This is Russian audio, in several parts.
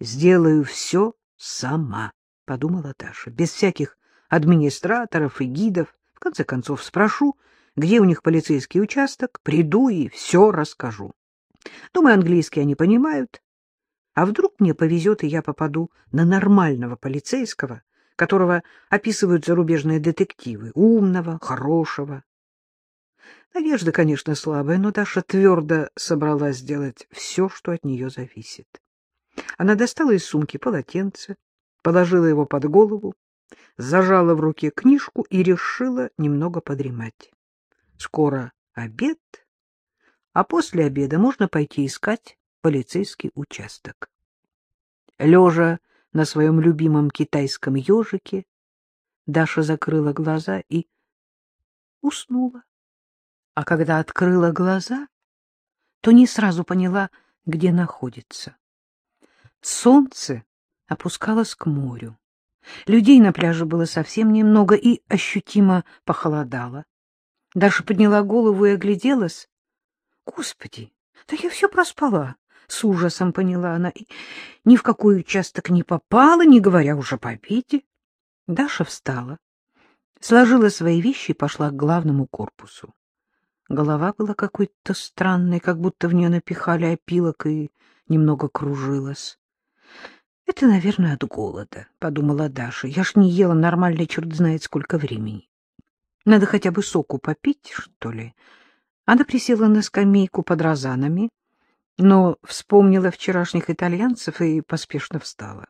сделаю все сама, — подумала Даша, без всяких администраторов и гидов. В конце концов, спрошу, где у них полицейский участок, приду и все расскажу. Думаю, английский они понимают. А вдруг мне повезет, и я попаду на нормального полицейского, которого описывают зарубежные детективы, умного, хорошего. Надежда, конечно, слабая, но Даша твердо собралась сделать все, что от нее зависит. Она достала из сумки полотенце, положила его под голову, зажала в руке книжку и решила немного подремать. Скоро обед, а после обеда можно пойти искать полицейский участок. Лежа на своем любимом китайском ежике, Даша закрыла глаза и уснула. А когда открыла глаза, то не сразу поняла, где находится. Солнце опускалось к морю. Людей на пляже было совсем немного и ощутимо похолодало. Даша подняла голову и огляделась. Господи, да я все проспала, с ужасом поняла она, и ни в какой участок не попала, не говоря уже по обеде. Даша встала, сложила свои вещи и пошла к главному корпусу. Голова была какой-то странной, как будто в нее напихали опилок и немного кружилась. — Это, наверное, от голода, — подумала Даша. — Я ж не ела нормально, черт знает сколько времени. Надо хотя бы соку попить, что ли. Она присела на скамейку под розанами, но вспомнила вчерашних итальянцев и поспешно встала.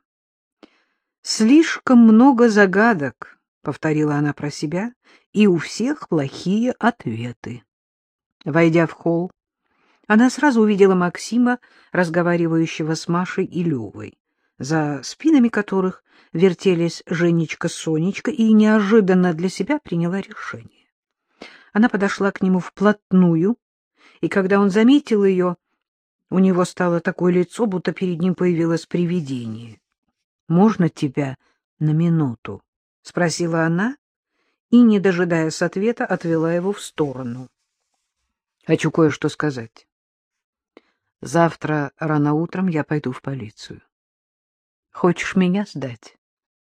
«Слишком много загадок», — повторила она про себя, — «и у всех плохие ответы». Войдя в холл, она сразу увидела Максима, разговаривающего с Машей и Левой, за спинами которых вертелись Женечка с Сонечка, и неожиданно для себя приняла решение. Она подошла к нему вплотную, и когда он заметил ее, у него стало такое лицо, будто перед ним появилось привидение. — Можно тебя на минуту? — спросила она, и, не дожидаясь ответа, отвела его в сторону. Хочу кое-что сказать. Завтра рано утром я пойду в полицию. Хочешь меня сдать?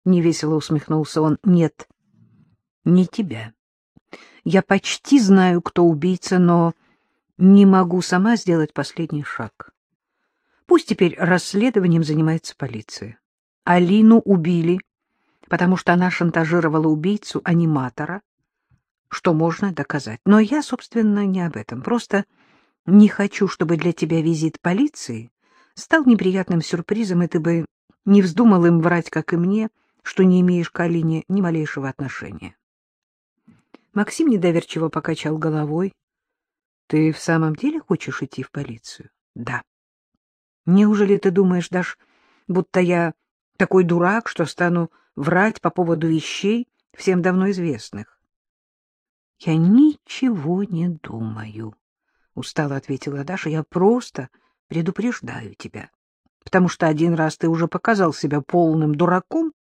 Невесело усмехнулся он. Нет, не тебя. Я почти знаю, кто убийца, но не могу сама сделать последний шаг. Пусть теперь расследованием занимается полиция. Алину убили, потому что она шантажировала убийцу аниматора, что можно доказать. Но я, собственно, не об этом. Просто не хочу, чтобы для тебя визит полиции стал неприятным сюрпризом, и ты бы не вздумал им врать, как и мне, что не имеешь к Алине ни малейшего отношения. Максим недоверчиво покачал головой. — Ты в самом деле хочешь идти в полицию? — Да. — Неужели ты думаешь, Даш, будто я такой дурак, что стану врать по поводу вещей, всем давно известных? Я ничего не думаю, — устало ответила Даша. — Я просто предупреждаю тебя, потому что один раз ты уже показал себя полным дураком,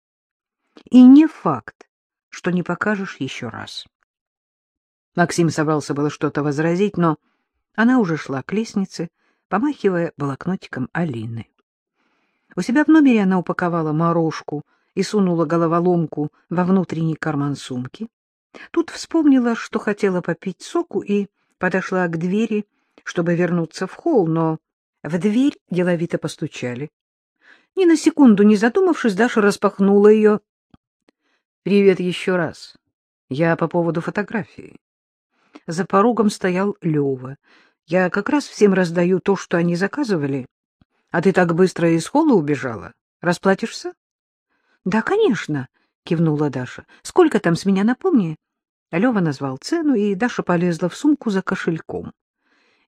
и не факт, что не покажешь еще раз. Максим собрался было что-то возразить, но она уже шла к лестнице, помахивая блокнотиком Алины. У себя в номере она упаковала морожку и сунула головоломку во внутренний карман сумки. Тут вспомнила, что хотела попить соку, и подошла к двери, чтобы вернуться в холл, но в дверь деловито постучали. Ни на секунду не задумавшись, Даша распахнула ее. — Привет еще раз. Я по поводу фотографии. За порогом стоял Лева. Я как раз всем раздаю то, что они заказывали. А ты так быстро из холла убежала. Расплатишься? — Да, конечно, — кивнула Даша. — Сколько там с меня, напомни? Лева назвал цену, и Даша полезла в сумку за кошельком.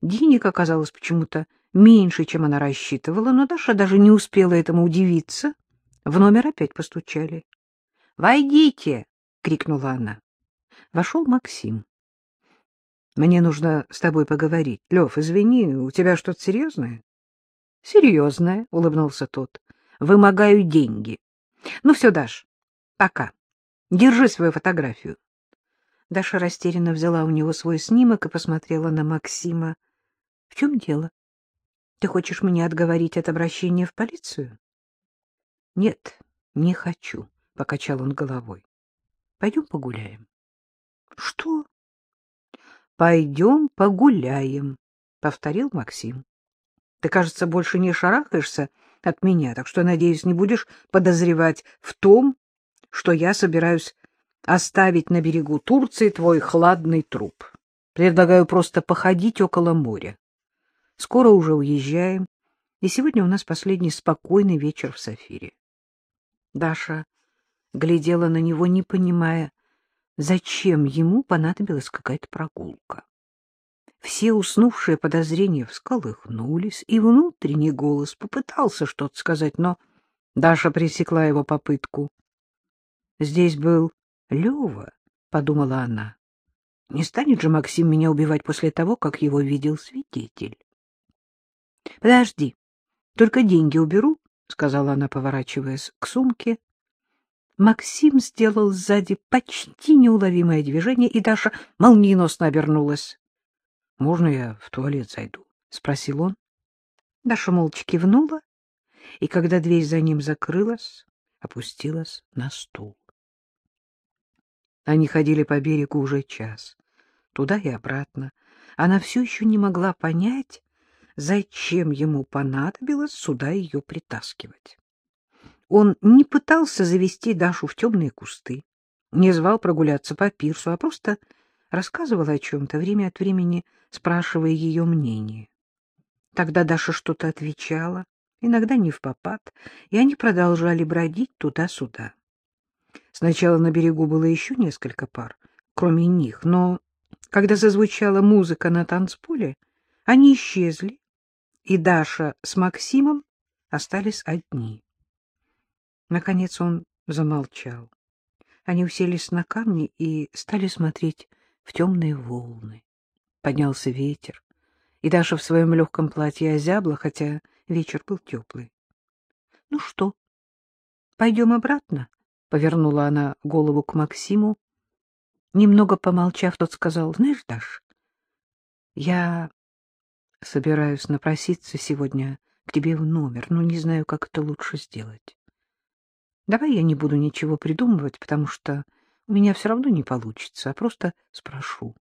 Денег оказалось почему-то меньше, чем она рассчитывала, но Даша даже не успела этому удивиться. В номер опять постучали. — Войдите! — крикнула она. Вошел Максим. — Мне нужно с тобой поговорить. Лев, извини, у тебя что-то серьезное? — Серьезное, — улыбнулся тот. — Вымогаю деньги. — Ну все, Даш, пока. Держи свою фотографию. Даша растерянно взяла у него свой снимок и посмотрела на Максима. — В чем дело? Ты хочешь меня отговорить от обращения в полицию? — Нет, не хочу, — покачал он головой. — Пойдем погуляем. — Что? — Пойдем погуляем, — повторил Максим. — Ты, кажется, больше не шарахаешься от меня, так что, надеюсь, не будешь подозревать в том, что я собираюсь оставить на берегу Турции твой хладный труп. Предлагаю просто походить около моря. Скоро уже уезжаем, и сегодня у нас последний спокойный вечер в Сафире. Даша глядела на него, не понимая, зачем ему понадобилась какая-то прогулка. Все уснувшие подозрения всколыхнулись, и внутренний голос попытался что-то сказать, но Даша пресекла его попытку. Здесь был Лева, — подумала она. Не станет же Максим меня убивать после того, как его видел свидетель? — Подожди, только деньги уберу, — сказала она, поворачиваясь к сумке. Максим сделал сзади почти неуловимое движение, и Даша молниеносно обернулась. — Можно я в туалет зайду? — спросил он. Даша молча кивнула, и когда дверь за ним закрылась, опустилась на стул. Они ходили по берегу уже час, туда и обратно. Она все еще не могла понять, зачем ему понадобилось сюда ее притаскивать. Он не пытался завести Дашу в темные кусты, не звал прогуляться по пирсу, а просто рассказывал о чем-то, время от времени спрашивая ее мнение. Тогда Даша что-то отвечала, иногда не в попад, и они продолжали бродить туда-сюда. Сначала на берегу было еще несколько пар, кроме них, но когда зазвучала музыка на танцполе, они исчезли, и Даша с Максимом остались одни. Наконец он замолчал. Они уселись на камни и стали смотреть в темные волны. Поднялся ветер, и Даша в своем легком платье озябла, хотя вечер был теплый. — Ну что, пойдем обратно? — повернула она голову к Максиму. Немного помолчав, тот сказал, — Знаешь, Даш, я собираюсь напроситься сегодня к тебе в номер, но не знаю, как это лучше сделать. Давай я не буду ничего придумывать, потому что у меня все равно не получится, а просто спрошу.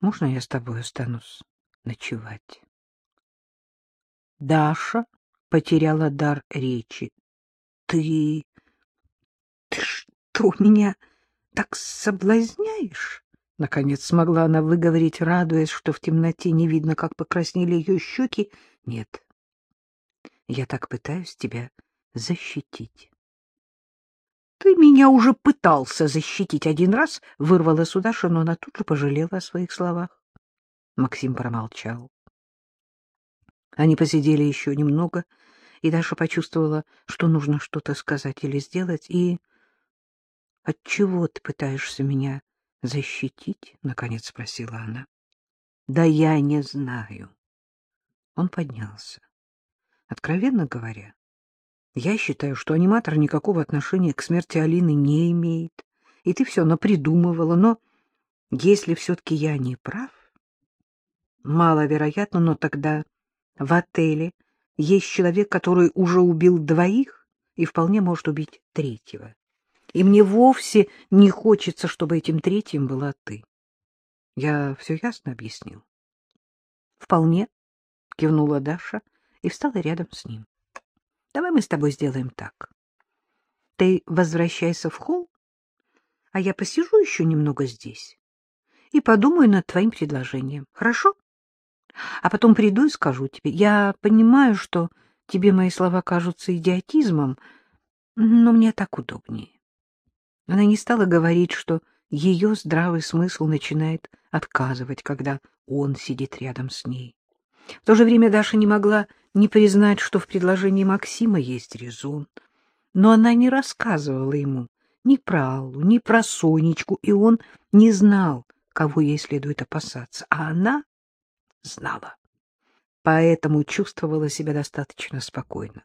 Можно я с тобой останусь ночевать? Даша потеряла дар речи. Ты... ты что, меня так соблазняешь? Наконец смогла она выговорить, радуясь, что в темноте не видно, как покраснели ее щеки. Нет, я так пытаюсь тебя защитить. Ты меня уже пытался защитить один раз, вырвала Судаша, но она тут же пожалела о своих словах. Максим промолчал. Они посидели еще немного, и Даша почувствовала, что нужно что-то сказать или сделать, и... — Отчего ты пытаешься меня защитить? — наконец спросила она. — Да я не знаю. Он поднялся. Откровенно говоря, я считаю, что аниматор никакого отношения к смерти Алины не имеет, и ты все напридумывала, но если все-таки я не прав, маловероятно, но тогда в отеле есть человек, который уже убил двоих и вполне может убить третьего и мне вовсе не хочется, чтобы этим третьим была ты. Я все ясно объяснил? — Вполне, — кивнула Даша и встала рядом с ним. — Давай мы с тобой сделаем так. Ты возвращайся в холл, а я посижу еще немного здесь и подумаю над твоим предложением. Хорошо? А потом приду и скажу тебе. Я понимаю, что тебе мои слова кажутся идиотизмом, но мне так удобнее. Она не стала говорить, что ее здравый смысл начинает отказывать, когда он сидит рядом с ней. В то же время Даша не могла не признать, что в предложении Максима есть резон. Но она не рассказывала ему ни про Аллу, ни про Сонечку, и он не знал, кого ей следует опасаться. А она знала, поэтому чувствовала себя достаточно спокойно.